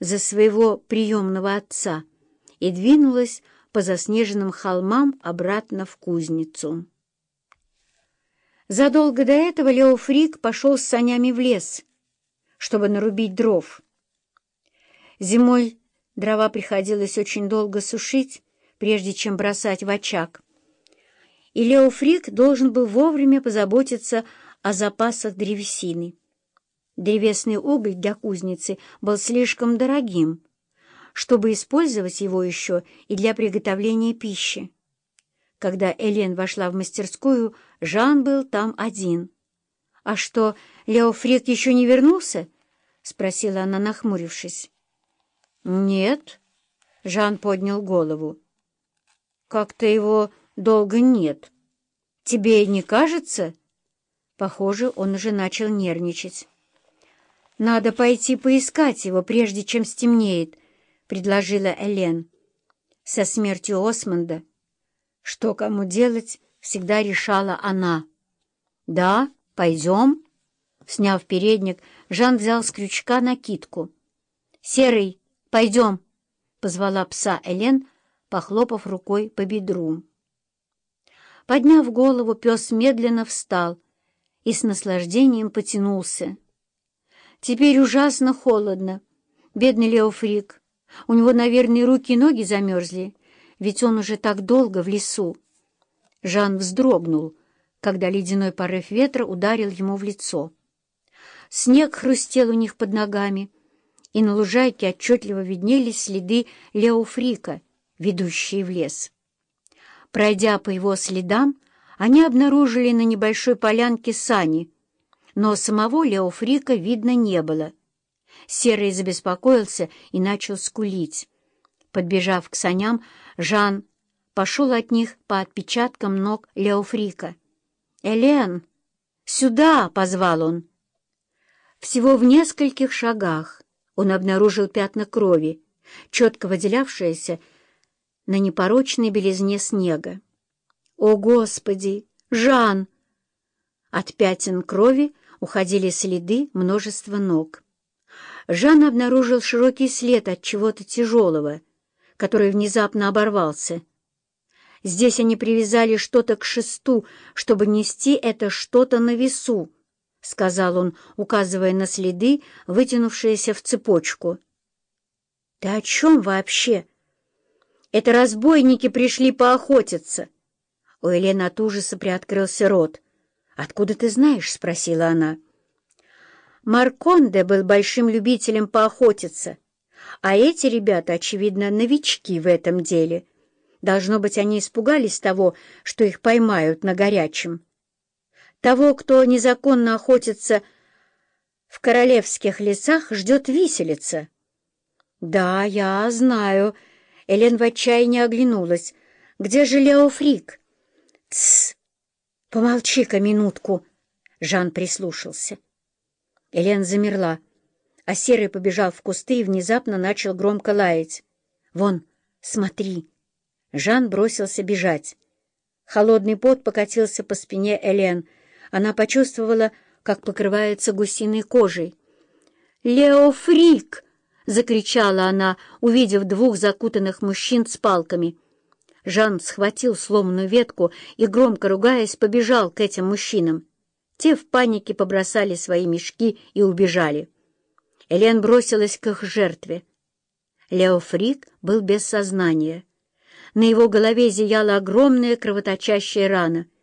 за своего приемного отца и двинулась по заснеженным холмам обратно в кузницу. Задолго до этого Лео Фрик пошел с санями в лес, чтобы нарубить дров. Зимой дрова приходилось очень долго сушить, прежде чем бросать в очаг. И Лео Фрик должен был вовремя позаботиться о запасах древесины. Древесный уголь для кузницы был слишком дорогим, чтобы использовать его еще и для приготовления пищи. Когда Элен вошла в мастерскую, Жан был там один. «А что, Лео Фрик еще не вернулся?» — спросила она, нахмурившись. «Нет», — Жан поднял голову. «Как-то его долго нет. Тебе не кажется?» Похоже, он уже начал нервничать. «Надо пойти поискать его, прежде чем стемнеет», — предложила Элен. Со смертью Осмонда, что кому делать, всегда решала она. «Да, пойдем». Сняв передник, Жан взял с крючка накидку. «Серый, пойдем», — позвала пса Элен, похлопав рукой по бедру. Подняв голову, пес медленно встал и с наслаждением потянулся. Теперь ужасно холодно. Бедный Леофрик. У него, наверное, руки и ноги замерзли, ведь он уже так долго в лесу. Жан вздрогнул, когда ледяной порыв ветра ударил ему в лицо. Снег хрустел у них под ногами, и на лужайке отчетливо виднелись следы Леофрика, ведущие в лес. Пройдя по его следам, они обнаружили на небольшой полянке сани — но самого Леофрика видно не было. Серый забеспокоился и начал скулить. Подбежав к саням, Жан пошел от них по отпечаткам ног Леофрика. «Элен! Сюда!» — позвал он. Всего в нескольких шагах он обнаружил пятна крови, четко выделявшиеся на непорочной белизне снега. «О, Господи! Жан!» От пятен крови уходили следы множества ног. Жан обнаружил широкий след от чего-то тяжелого, который внезапно оборвался. Здесь они привязали что-то к шесту, чтобы нести это что-то на весу, — сказал он, указывая на следы, вытянувшиеся в цепочку. — Ты о чем вообще? — Это разбойники пришли поохотиться. У Елены от ужаса приоткрылся рот — «Откуда ты знаешь?» — спросила она. Марконде был большим любителем поохотиться, а эти ребята, очевидно, новички в этом деле. Должно быть, они испугались того, что их поймают на горячем. Того, кто незаконно охотится в королевских лесах, ждет виселица. «Да, я знаю». Элен в отчаянии оглянулась. «Где же Лео Фрик?» «Тссс! «Помолчи-ка минутку!» Жан прислушался. Элен замерла, а Серый побежал в кусты и внезапно начал громко лаять. «Вон, смотри!» Жан бросился бежать. Холодный пот покатился по спине Элен. Она почувствовала, как покрывается гусиной кожей. «Лео Фрик!» — закричала она, увидев двух закутанных мужчин с палками — Жан схватил сломанную ветку и, громко ругаясь, побежал к этим мужчинам. Те в панике побросали свои мешки и убежали. Элен бросилась к их жертве. Лео Фрик был без сознания. На его голове зияла огромная кровоточащая рана —